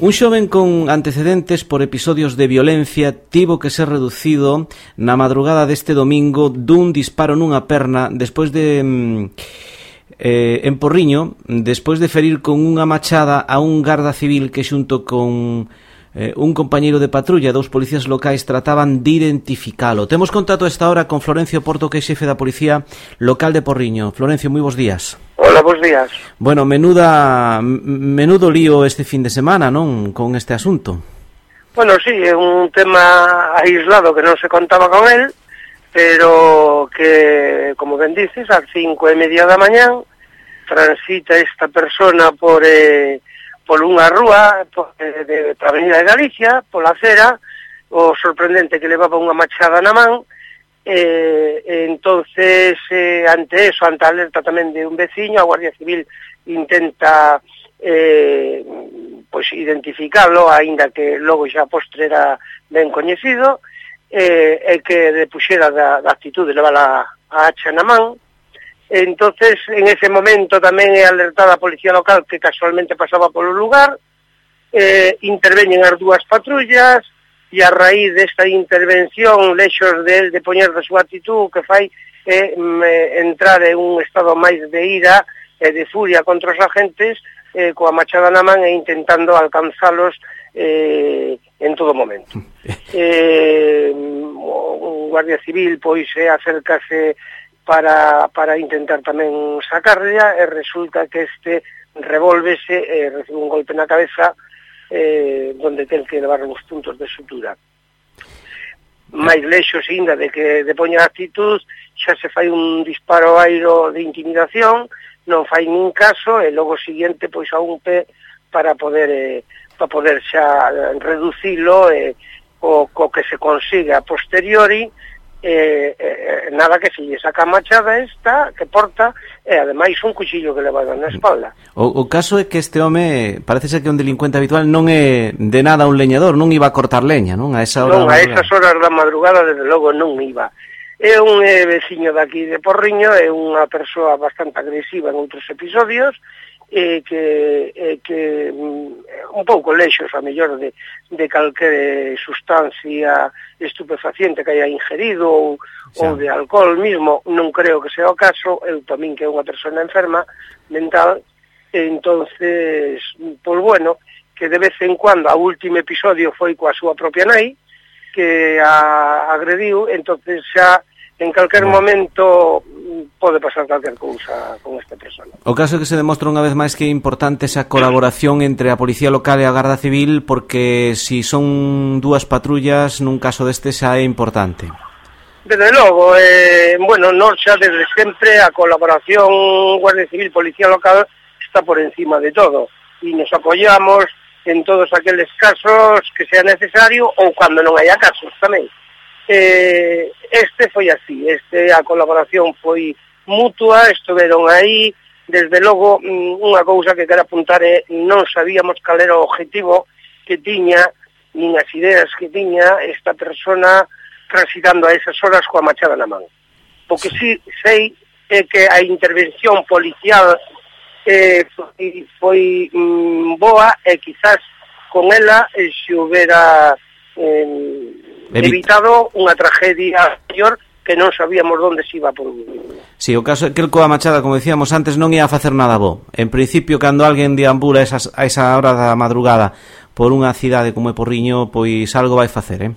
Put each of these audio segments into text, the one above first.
Un xoven con antecedentes por episodios de violencia tivo que ser reducido na madrugada deste domingo dun disparo nunha perna despois de... Mm, eh, en Porriño despois de ferir con unha machada a un garda civil que xunto con eh, un compañeiro de patrulla dous policías locais trataban de identificalo. Temos contacto a esta hora con Florencio Porto, que é xefe da Policía Local de Porriño. Florencio, moi bons días. Hola, bons días. Bueno, menuda menudo lío este fin de semana, non, con este asunto. Bueno, sí, é un tema aislado que non se contaba con él, pero que, como ben dices, ás cinco e media da mañán transita esta persona por eh, por unha rúa por, eh, de, de, Avenida de Galicia, pola acera, o sorprendente que levaba unha machada na man, eh, entonces eh, ante eso, ante a alerta tamén de un veciño, a Guardia Civil intenta eh, pois identificalo, aínda que logo xa postre era ben coñecido, eh, e que depuxera da, da actitude, levala a hacha na man, entonces en ese momento tamén é alertada a policía local que casualmente pasaba polo lugar, eh, interveñen as dúas patrullas, e a raíz desta intervención lexos del de poñer da súa actitud que fai é eh, entrar en un estado máis de ira e eh, de furia contra os agentes eh, coa machada na man e intentando alcanzalos eh, en todo momento. eh, o Guardia Civil pois eh, acércase para, para intentar tamén sacarla e resulta que este revólvese e eh, recibe un golpe na cabeza eh, donde ten que levar os puntos de sutura. Máis lexos ainda de que de poña actitud, xa se fai un disparo airo de intimidación, non fai nin caso e logo seguinte pois a un pé para poder eh, para poder xa reducilo eh, co, co que se consiga a posteriori eh, eh, nada que se lle saca a machada esta que porta e eh, ademais un cuchillo que leva na espalda. O, o caso é que este home parece ser que é un delincuente habitual non é de nada un leñador, non iba a cortar leña, non? A esa hora non, a esas horas da madrugada desde logo non iba. É un eh, veciño daqui de Porriño, é unha persoa bastante agresiva en outros episodios, e que, e que mm, un pouco lexos a mellor de, de calquer sustancia estupefaciente que haya ingerido ou, ou de alcohol mismo, non creo que sea o caso, eu tamén que é unha persona enferma mental, entonces, pois bueno, que de vez en cuando, a último episodio foi coa súa propia nai, que a agrediu, entonces xa en calquer bueno. momento mm, pode pasar calquer cousa con esta persona. O caso é que se demostra unha vez máis que é importante esa colaboración entre a Policía Local e a Garda Civil porque si son dúas patrullas nun caso deste xa é importante. Desde logo, eh, bueno, non xa desde sempre a colaboración Guardia Civil Policía Local está por encima de todo e nos apoiamos en todos aqueles casos que sea necesario ou cando non haya casos tamén eh, este foi así, este a colaboración foi mutua, estuveron aí, desde logo mm, unha cousa que quero apuntar é non sabíamos cal era o objetivo que tiña, nin as ideas que tiña esta persona transitando a esas horas coa machada na man. O que sí sei é que a intervención policial eh, foi, foi mm, boa e quizás con ela eh, se houbera eh, evitado unha tragedia maior que non sabíamos onde se iba a producir. Si, sí, o caso é que el Coa Machada, como decíamos antes, non ia a facer nada bo. En principio, cando alguén deambula esas, a esa hora da madrugada por unha cidade como é Porriño, pois algo vai facer, eh?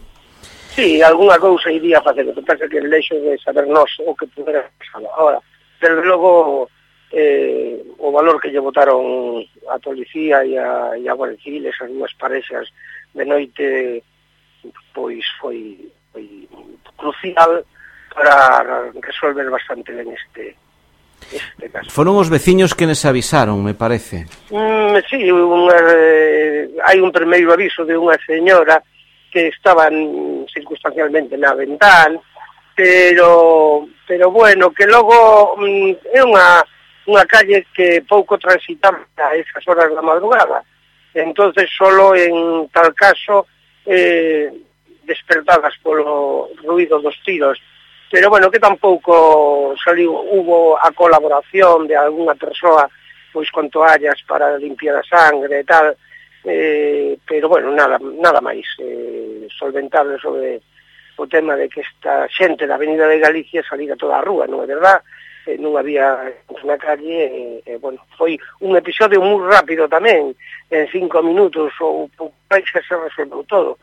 Si, sí, algunha cousa iría a facer, o que pasa que el leixo de saber nós o que pudera pasar. Ahora, desde logo, eh, o valor que lle votaron a policía e a, e a Guardia Civil, esas dúas parexas de noite pois foi, foi crucial para resolver bastante ben este este caso. Foron os veciños que nos avisaron, me parece. Mm, sí, unha, eh, hai un primeiro aviso de unha señora que estaban circunstancialmente na ventana, pero pero bueno, que logo mm, é unha unha calle que pouco transitaba a esas horas da madrugada. Entonces solo en tal caso eh, despertadas polo ruido dos tiros. Pero bueno, que tampouco saliu, hubo a colaboración de algunha persoa pois con toallas para limpiar a sangre e tal, eh, pero bueno, nada, nada máis eh, solventable sobre o tema de que esta xente da Avenida de Galicia salira toda a rúa, non é verdad? Eh, non había na calle, e, eh, eh, bueno, foi un episodio moi rápido tamén, en cinco minutos ou país que se resolveu todo.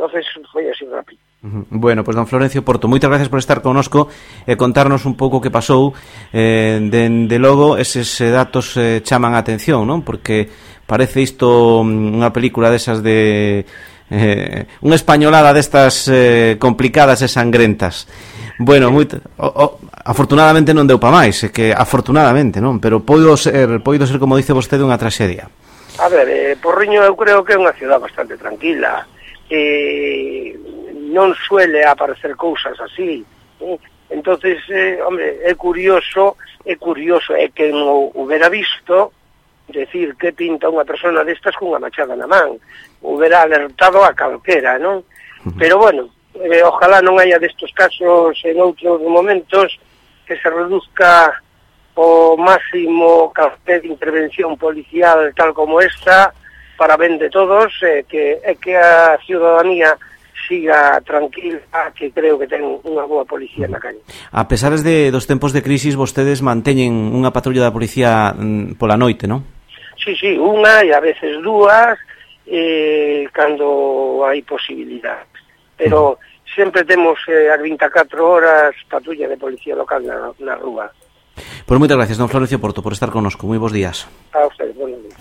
Entonces foi así rápido. Bueno, pues don Florencio Porto, moitas gracias por estar conosco e contarnos un pouco que pasou eh, dende de logo eses eh, datos eh, chaman a atención, non? Porque parece isto mm, unha película desas de eh, unha españolada destas eh, complicadas e sangrentas. Bueno, moi, o, o, afortunadamente non deu pa máis, é que afortunadamente, non, pero poido ser, poido ser como dice vostede unha traxedia. A ver, eh, Porriño eu creo que é unha ciudad bastante tranquila. Eh, non suele aparecer cousas así. Eh? entonces eh, hombre, é curioso, é curioso é que non hubiera visto decir que pinta unha persona destas cunha machada na man. Hubiera alertado a calquera, non? Pero bueno, eh, ojalá non haya destos casos en outros momentos que se reduzca o máximo café de intervención policial tal como esta, para ben de todos, eh, que, é que a ciudadanía siga tranquila, que creo que ten unha boa policía na calle. A pesar de, dos tempos de crisis, vostedes manteñen unha patrulla da policía mm, pola noite, non? Sí, sí, unha e a veces dúas, eh, cando hai posibilidad. Pero sempre temos eh, a 24 horas patrulla de policía local na, na rúa. Pois moitas gracias, don Florencio Porto, por estar connosco. Usted, buenos días.